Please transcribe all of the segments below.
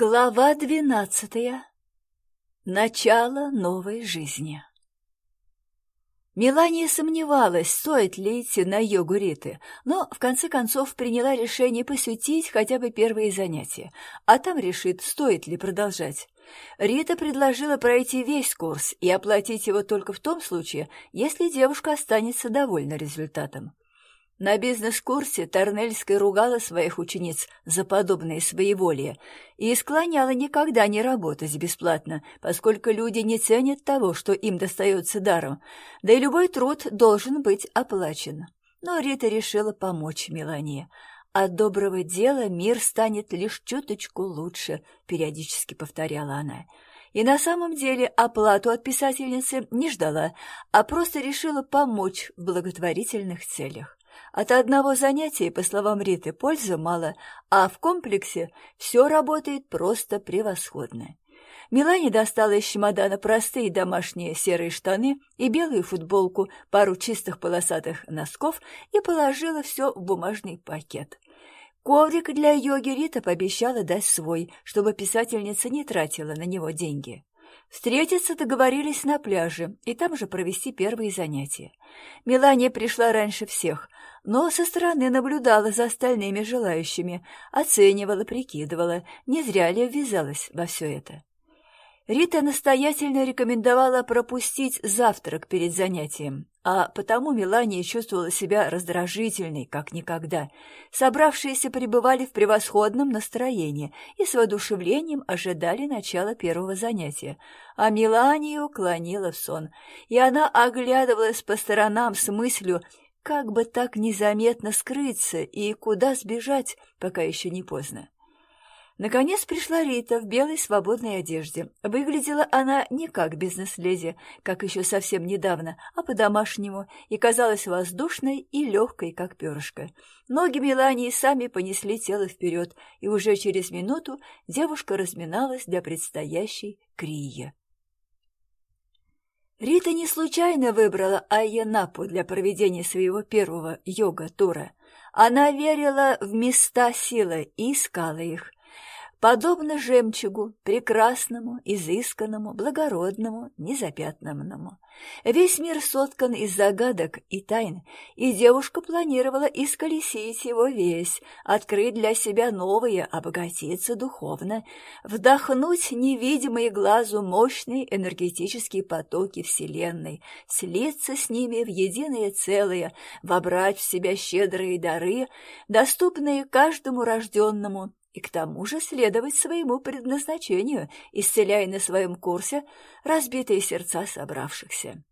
Глава двенадцатая. Начало новой жизни. Мелания сомневалась, стоит ли идти на йогу Риты, но в конце концов приняла решение посвятить хотя бы первые занятия, а там решит, стоит ли продолжать. Рита предложила пройти весь курс и оплатить его только в том случае, если девушка останется довольна результатом. На бизнес-курсе Торнельская ругала своих учениц за подобное своеволие и склоняла никогда не работать бесплатно, поскольку люди не ценят того, что им достается даром, да и любой труд должен быть оплачен. Но Рита решила помочь Мелании. «От доброго дела мир станет лишь чуточку лучше», — периодически повторяла она. И на самом деле оплату от писательницы не ждала, а просто решила помочь в благотворительных целях. От одного занятия, по словам Риты, пользы мало, а в комплексе все работает просто превосходно. Милане достала из чемодана простые домашние серые штаны и белую футболку, пару чистых полосатых носков и положила все в бумажный пакет. Коврик для йоги Рита пообещала дать свой, чтобы писательница не тратила на него деньги. Встретиться договорились на пляже и там же провести первые занятия. Мелания пришла раньше всех, но со стороны наблюдала за остальными желающими, оценивала, прикидывала, не зря ли ввязалась во все это. Рита настоятельно рекомендовала пропустить завтрак перед занятием, а потому Мелания чувствовала себя раздражительной, как никогда. Собравшиеся пребывали в превосходном настроении и с воодушевлением ожидали начала первого занятия, а Меланию клонила в сон, и она оглядывалась по сторонам с мыслью, как бы так незаметно скрыться и куда сбежать, пока еще не поздно. Наконец пришла Рита в белой свободной одежде. Выглядела она не как бизнес-леди, как еще совсем недавно, а по-домашнему, и казалась воздушной и легкой, как перышко. Ноги Мелании сами понесли тело вперед, и уже через минуту девушка разминалась для предстоящей крии. Рита не случайно выбрала Айянапу для проведения своего первого йога-тура. Она верила в места силы и искала их. Подобно жемчугу, прекрасному, изысканному, благородному, незапятнанному. Весь мир соткан из загадок и тайн, и девушка планировала исколесить его весь, открыть для себя новые, обогатиться духовно, вдохнуть невидимые глазу мощные энергетические потоки Вселенной, слиться с ними в единое целое, вобрать в себя щедрые дары, доступные каждому рожденному, и к тому же следовать своему предназначению, исцеляя на своем курсе разбитые сердца собравшихся.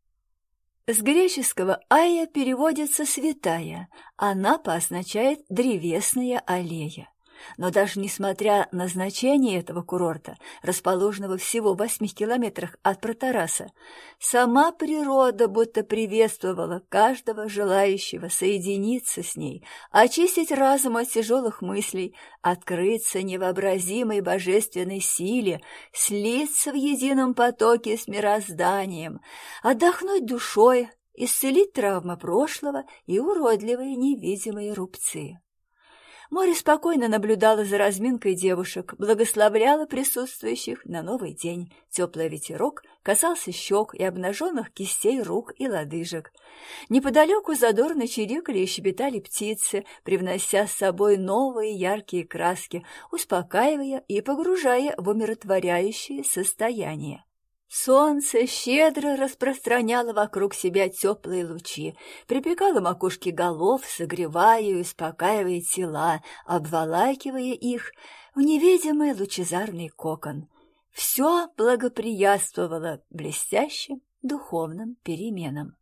С греческого «ая» переводится «святая», «анапа» означает «древесная аллея». Но даже несмотря на значение этого курорта, расположенного всего в восьми километрах от Протараса, сама природа будто приветствовала каждого желающего соединиться с ней, очистить разум от тяжелых мыслей, открыться невообразимой божественной силе, слиться в едином потоке с мирозданием, отдохнуть душой, исцелить травмы прошлого и уродливые невидимые рубцы. Море спокойно наблюдало за разминкой девушек, благословляло присутствующих на новый день. Теплый ветерок касался щек и обнаженных кистей рук и лодыжек. Неподалеку задорно чирикали и щебетали птицы, привнося с собой новые яркие краски, успокаивая и погружая в умиротворяющее состояние. Солнце щедро распространяло вокруг себя теплые лучи, припекало макушки голов, согревая и успокаивая тела, обволакивая их в невидимый лучезарный кокон. Все благоприятствовало блестящим духовным переменам.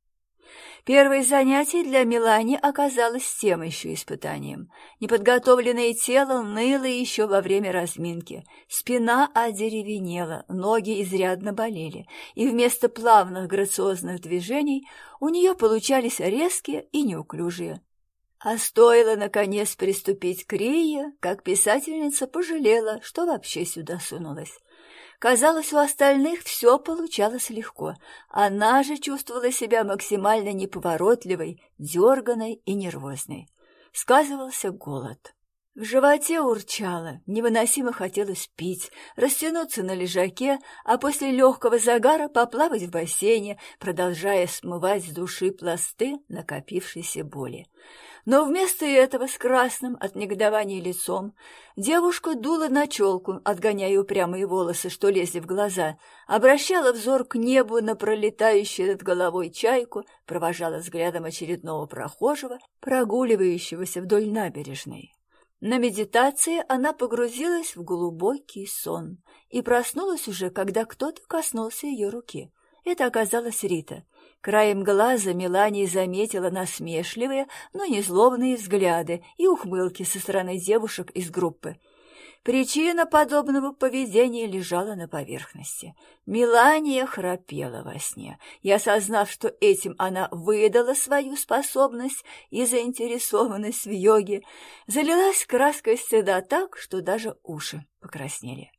Первое занятие для Милани оказалось тем еще испытанием. Неподготовленное тело ныло еще во время разминки. Спина одеревенела, ноги изрядно болели, и вместо плавных грациозных движений у нее получались резкие и неуклюжие. А стоило, наконец, приступить к Рие, как писательница пожалела, что вообще сюда сунулась. Казалось, у остальных все получалось легко. Она же чувствовала себя максимально неповоротливой, дерганой и нервозной. Сказывался голод. В животе урчало, невыносимо хотелось пить, растянуться на лежаке, а после легкого загара поплавать в бассейне, продолжая смывать с души пласты накопившейся боли. Но вместо этого с красным от негодования лицом девушка дула на челку, отгоняя упрямые волосы, что лезли в глаза, обращала взор к небу на пролетающую над головой чайку, провожала взглядом очередного прохожего, прогуливающегося вдоль набережной. На медитации она погрузилась в глубокий сон и проснулась уже, когда кто-то коснулся ее руки. Это оказалась Рита. Краем глаза Мелания заметила насмешливые, но не злобные взгляды и ухмылки со стороны девушек из группы. Причина подобного поведения лежала на поверхности. Мелания храпела во сне, и, осознав, что этим она выдала свою способность и заинтересованность в йоге, залилась краской стыда так, что даже уши покраснели.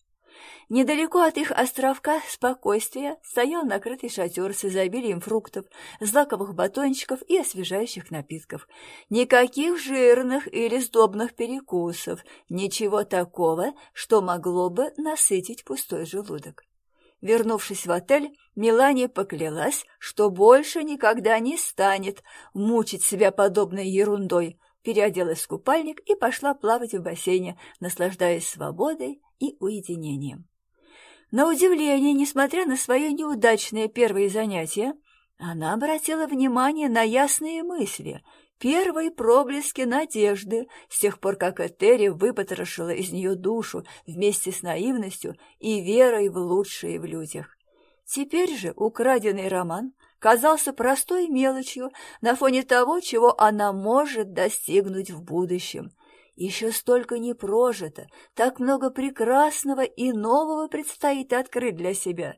Недалеко от их островка спокойствия стоял накрытый шатер с изобилием фруктов, злаковых батончиков и освежающих напитков. Никаких жирных или сдобных перекусов, ничего такого, что могло бы насытить пустой желудок. Вернувшись в отель, Мелания поклялась, что больше никогда не станет мучить себя подобной ерундой, переоделась в купальник и пошла плавать в бассейне, наслаждаясь свободой и уединением. На удивление, несмотря на свое неудачное первое занятие, она обратила внимание на ясные мысли, первые проблески надежды, с тех пор, как Этери выпотрошила из нее душу вместе с наивностью и верой в лучшее в людях. Теперь же украденный роман казался простой мелочью на фоне того, чего она может достигнуть в будущем — еще столько не прожито, так много прекрасного и нового предстоит открыть для себя.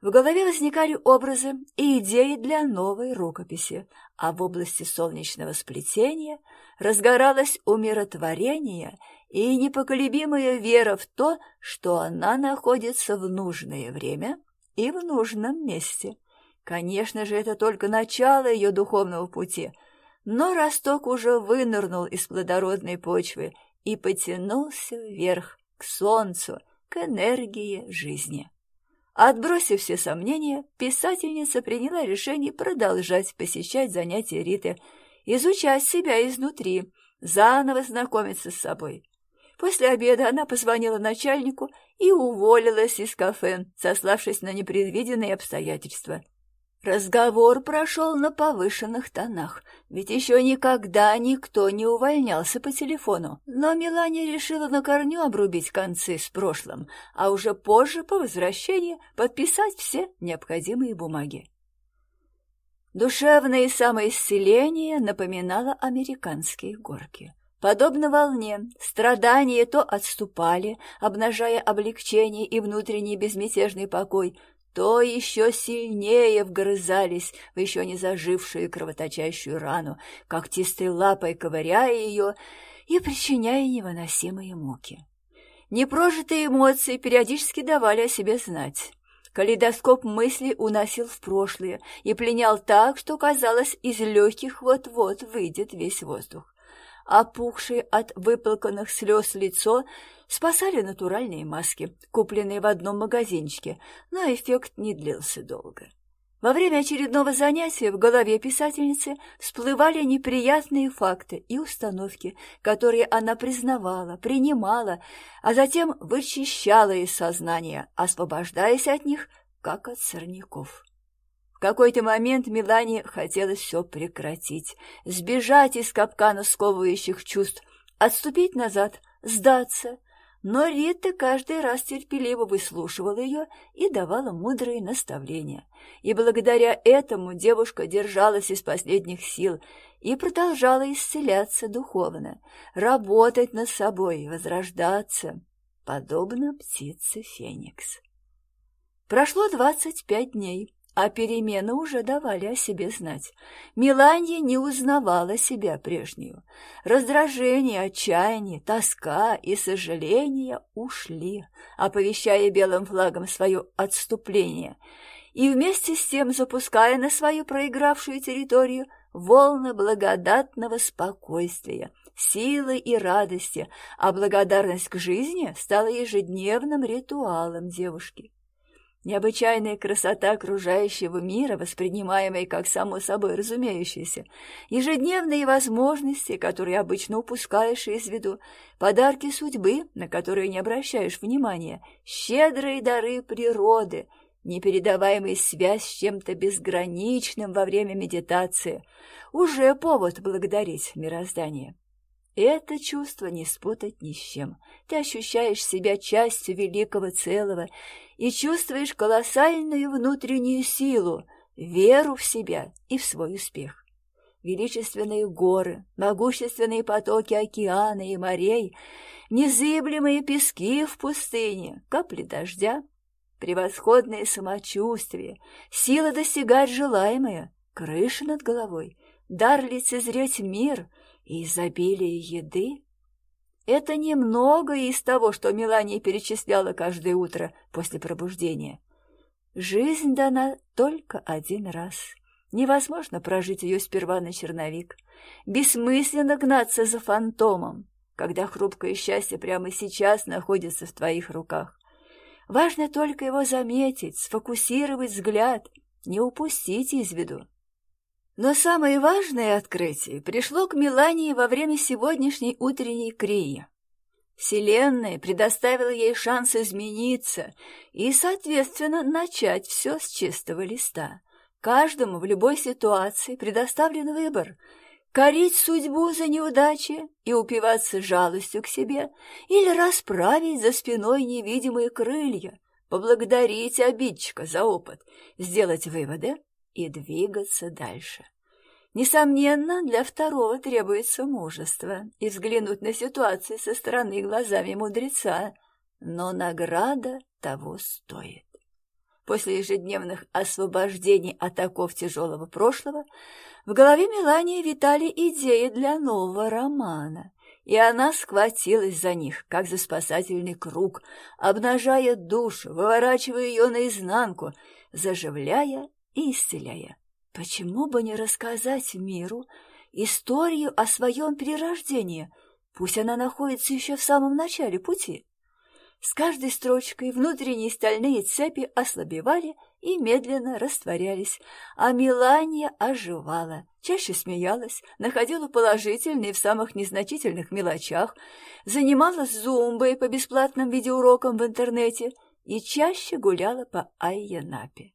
В голове возникали образы и идеи для новой рукописи, а в области солнечного сплетения разгоралось умиротворение и непоколебимая вера в то, что она находится в нужное время и в нужном месте. Конечно же, это только начало ее духовного пути — но росток уже вынырнул из плодородной почвы и потянулся вверх, к солнцу, к энергии жизни. Отбросив все сомнения, писательница приняла решение продолжать посещать занятия Риты, изучать себя изнутри, заново знакомиться с собой. После обеда она позвонила начальнику и уволилась из кафе, сославшись на непредвиденные обстоятельства. Разговор прошел на повышенных тонах, ведь еще никогда никто не увольнялся по телефону. Но Мелания решила на корню обрубить концы с прошлым, а уже позже, по возвращении, подписать все необходимые бумаги. Душевное самоисцеление напоминало американские горки. Подобно волне, страдания то отступали, обнажая облегчение и внутренний безмятежный покой, то еще сильнее вгрызались в еще не зажившую кровоточащую рану, когтистой лапой ковыряя ее и причиняя невыносимые муки. Непрожитые эмоции периодически давали о себе знать. Калейдоскоп мыслей уносил в прошлое и пленял так, что, казалось, из легких вот-вот выйдет весь воздух. Опухшее от выплаканных слез лицо Спасали натуральные маски, купленные в одном магазинчике, но эффект не длился долго. Во время очередного занятия в голове писательницы всплывали неприятные факты и установки, которые она признавала, принимала, а затем вычищала из сознания, освобождаясь от них, как от сорняков. Какой-то момент Милане хотелось все прекратить, сбежать из капкана сковывающих чувств, отступить назад, сдаться, но Рита каждый раз терпеливо выслушивала ее и давала мудрые наставления. И благодаря этому девушка держалась из последних сил и продолжала исцеляться духовно, работать над собой, возрождаться, подобно птице Феникс. Прошло двадцать пять дней, а перемены уже давали о себе знать. Миланья не узнавала себя прежнюю. Раздражение, отчаяние, тоска и сожаление ушли, оповещая белым флагом свое отступление, и вместе с тем запуская на свою проигравшую территорию волны благодатного спокойствия, силы и радости, а благодарность к жизни стала ежедневным ритуалом девушки. Необычайная красота окружающего мира, воспринимаемая как само собой разумеющаяся, ежедневные возможности, которые обычно упускаешь из виду, подарки судьбы, на которые не обращаешь внимания, щедрые дары природы, непередаваемая связь с чем-то безграничным во время медитации, уже повод благодарить мироздание. Это чувство не спутать ни с чем. Ты ощущаешь себя частью великого целого и чувствуешь колоссальную внутреннюю силу, веру в себя и в свой успех. Величественные горы, могущественные потоки океана и морей, незыблемые пески в пустыне, капли дождя, превосходное самочувствие, сила достигать желаемое, крыша над головой, дар лицезреть мир — изобилие еды? Это немного из того, что Мелания перечисляла каждое утро после пробуждения. Жизнь дана только один раз. Невозможно прожить ее сперва на черновик. Бессмысленно гнаться за фантомом, когда хрупкое счастье прямо сейчас находится в твоих руках. Важно только его заметить, сфокусировать взгляд, не упустить из виду. Но самое важное открытие пришло к Мелании во время сегодняшней утренней крии. Вселенная предоставила ей шанс измениться и, соответственно, начать все с чистого листа. Каждому в любой ситуации предоставлен выбор — корить судьбу за неудачи и упиваться жалостью к себе или расправить за спиной невидимые крылья, поблагодарить обидчика за опыт, сделать выводы и двигаться дальше. Несомненно, для второго требуется мужество и взглянуть на ситуацию со стороны глазами мудреца, но награда того стоит. После ежедневных освобождений от оков тяжелого прошлого в голове Мелании витали идеи для нового романа, и она схватилась за них, как за спасательный круг, обнажая душу, выворачивая ее наизнанку, заживляя исцеляя. Почему бы не рассказать миру историю о своем перерождении, пусть она находится еще в самом начале пути? С каждой строчкой внутренние стальные цепи ослабевали и медленно растворялись, а Милания оживала, чаще смеялась, находила положительные в самых незначительных мелочах, занималась зумбой по бесплатным видеоурокам в интернете и чаще гуляла по Айянапе.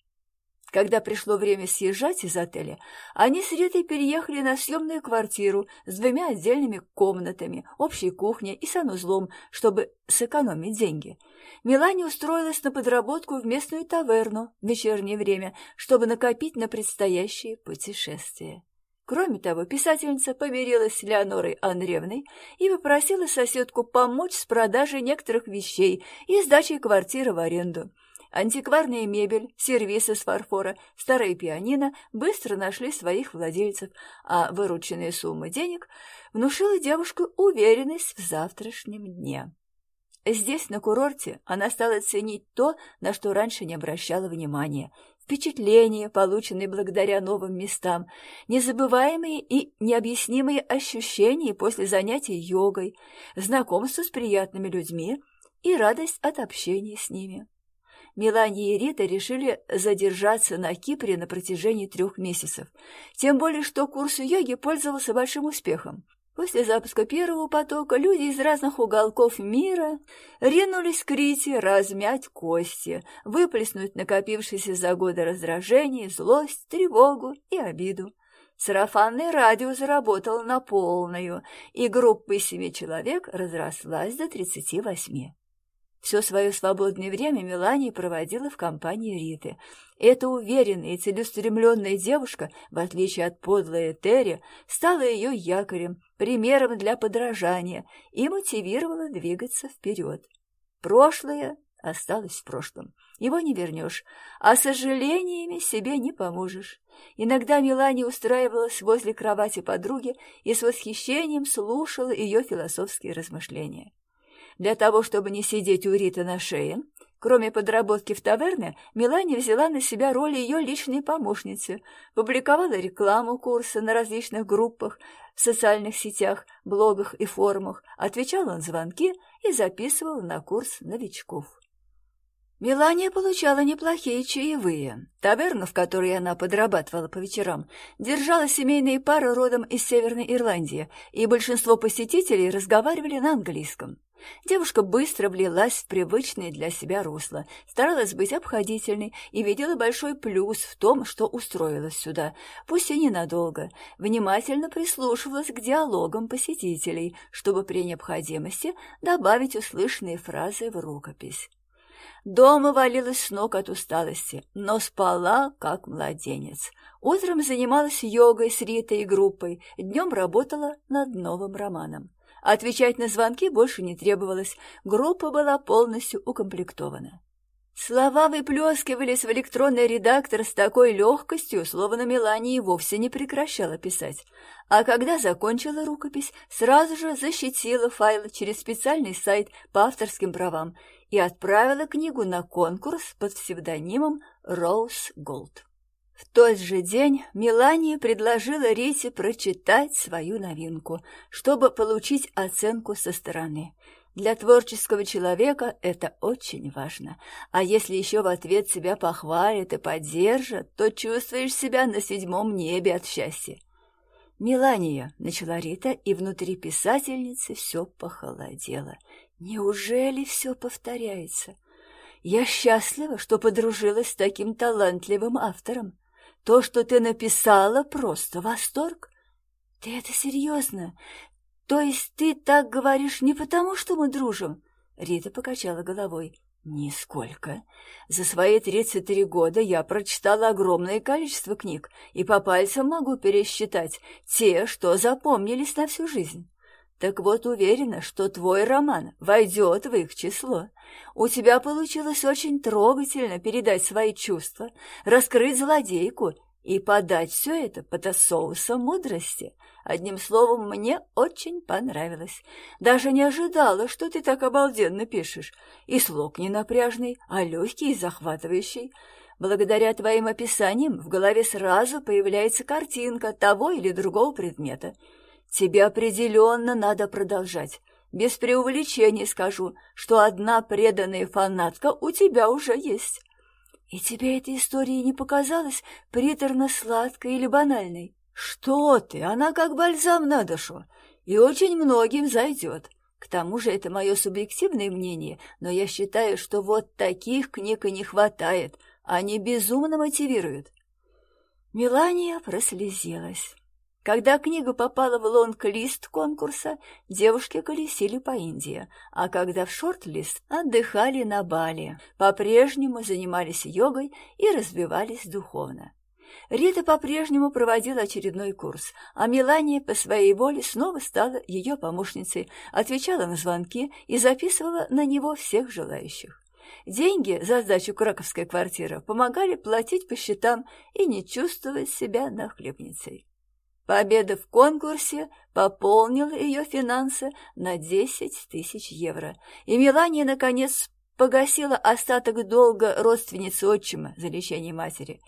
Когда пришло время съезжать из отеля, они с Ритой переехали на съемную квартиру с двумя отдельными комнатами, общей кухней и санузлом, чтобы сэкономить деньги. Мелания устроилась на подработку в местную таверну в вечернее время, чтобы накопить на предстоящее путешествие. Кроме того, писательница помирилась с Леонорой Андреевной и попросила соседку помочь с продажей некоторых вещей и сдачей квартиры в аренду. Антикварная мебель, сервисы с фарфора, старые пианино быстро нашли своих владельцев, а вырученная сумма денег внушила девушку уверенность в завтрашнем дне. Здесь, на курорте, она стала ценить то, на что раньше не обращала внимания. Впечатления, полученные благодаря новым местам, незабываемые и необъяснимые ощущения после занятий йогой, знакомство с приятными людьми и радость от общения с ними. Мелания и Рита решили задержаться на Кипре на протяжении трех месяцев. Тем более, что курс йоги пользовался большим успехом. После запуска первого потока люди из разных уголков мира ринулись к Рите размять кости, выплеснуть накопившиеся за годы раздражение, злость, тревогу и обиду. Сарафанное радио заработало на полную, и группа из семи человек разрослась до тридцати восьми. Все свое свободное время Мелания проводила в компании Риты. Эта уверенная и целеустремленная девушка, в отличие от подлой Этери, стала ее якорем, примером для подражания и мотивировала двигаться вперед. Прошлое осталось в прошлом. Его не вернешь, а сожалениями себе не поможешь. Иногда Мелания устраивалась возле кровати подруги и с восхищением слушала ее философские размышления. Для того, чтобы не сидеть у Риты на шее, Кроме подработки в таверне, Мелания взяла на себя роль ее личной помощницы, публиковала рекламу курса на различных группах, в социальных сетях, блогах и форумах, отвечала на звонки и записывала на курс новичков. Мелания получала неплохие чаевые. Таверну, в которой она подрабатывала по вечерам, держала семейные пары родом из Северной Ирландии, и большинство посетителей разговаривали на английском. Девушка быстро влилась в привычное для себя русло, старалась быть обходительной и видела большой плюс в том, что устроилась сюда, пусть и ненадолго, внимательно прислушивалась к диалогам посетителей, чтобы при необходимости добавить услышанные фразы в рукопись. Дома валилась с ног от усталости, но спала, как младенец. Утром занималась йогой с Ритой и группой, днем работала над новым романом. Отвечать на звонки больше не требовалось, группа была полностью укомплектована. Слова выплескивались в электронный редактор с такой легкостью, словно Мелания и вовсе не прекращала писать. А когда закончила рукопись, сразу же защитила файл через специальный сайт по авторским правам и отправила книгу на конкурс под псевдонимом Rose Gold. В тот же день Мелания предложила Рите прочитать свою новинку, чтобы получить оценку со стороны. Для творческого человека это очень важно, а если еще в ответ себя похвалят и поддержат, то чувствуешь себя на седьмом небе от счастья. «Мелания», — начала Рита, и внутри писательницы все похолодело. «Неужели все повторяется? Я счастлива, что подружилась с таким талантливым автором. То, что ты написала, просто восторг. Ты это серьезно? То есть ты так говоришь не потому, что мы дружим? Рита покачала головой. Нисколько. За свои тридцать три года я прочитала огромное количество книг и по пальцам могу пересчитать те, что запомнились на всю жизнь. Так вот, уверена, что твой роман войдет в их число. У тебя получилось очень трогательно передать свои чувства, раскрыть злодейку и подать все это под соусом мудрости. Одним словом, мне очень понравилось. Даже не ожидала, что ты так обалденно пишешь. И слог не напряжный, а легкий и захватывающий. Благодаря твоим описаниям в голове сразу появляется картинка того или другого предмета — Тебе определенно надо продолжать. Без преувеличения скажу, что одна преданная фанатка у тебя уже есть. И тебе эта история не показалась приторно-сладкой или банальной? Что ты, она как бальзам на душу, и очень многим зайдет. К тому же это мое субъективное мнение, но я считаю, что вот таких книг и не хватает, они безумно мотивируют. Мелания прослезилась. Когда книга попала в лонг-лист конкурса, девушки колесили по Индии, а когда в шорт-лист отдыхали на Бали, по-прежнему занимались йогой и развивались духовно. Рита по-прежнему проводила очередной курс, а Мелания по своей воле снова стала ее помощницей, отвечала на звонки и записывала на него всех желающих. Деньги за сдачу краковской квартиры помогали платить по счетам и не чувствовать себя нахлебницей. Победа в конкурсе пополнила ее финансы на 10 тысяч евро, и Мелания, наконец, погасила остаток долга родственницы отчима за лечение матери.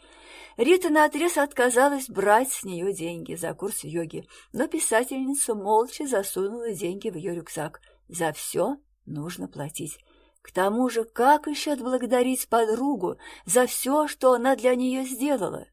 Рита наотрез отказалась брать с нее деньги за курс йоги, но писательница молча засунула деньги в ее рюкзак. За все нужно платить. К тому же, как еще отблагодарить подругу за все, что она для нее сделала?